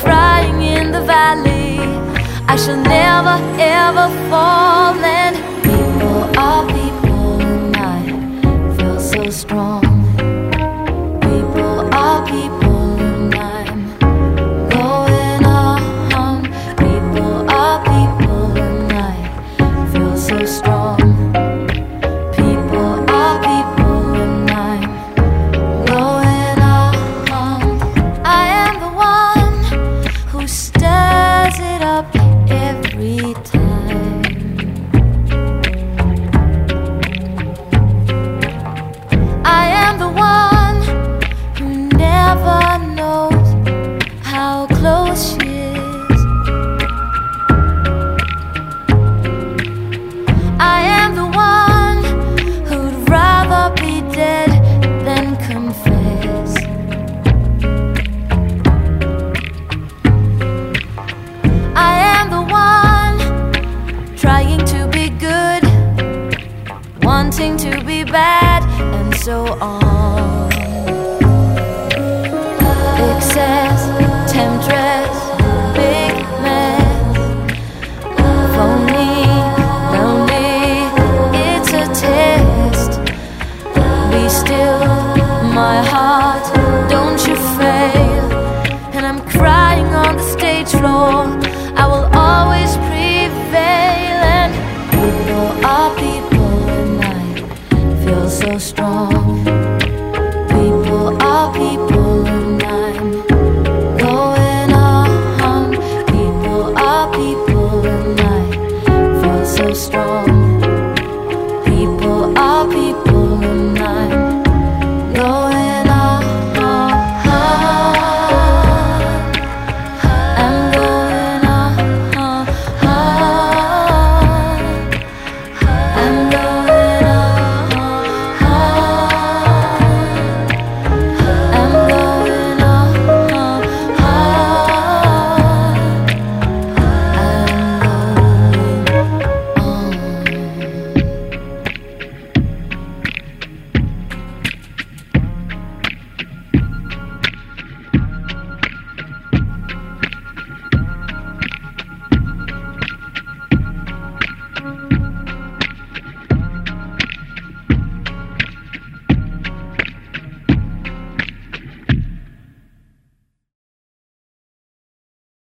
crying in the valley. I shall never ever fall, and people are people, and I feel so strong. Bad, and so on. Excess, temptress, big man, phony, lonely, it's a test. Be still, my heart, don't you fail. And I'm crying on the stage floor. feel so strong. People are people.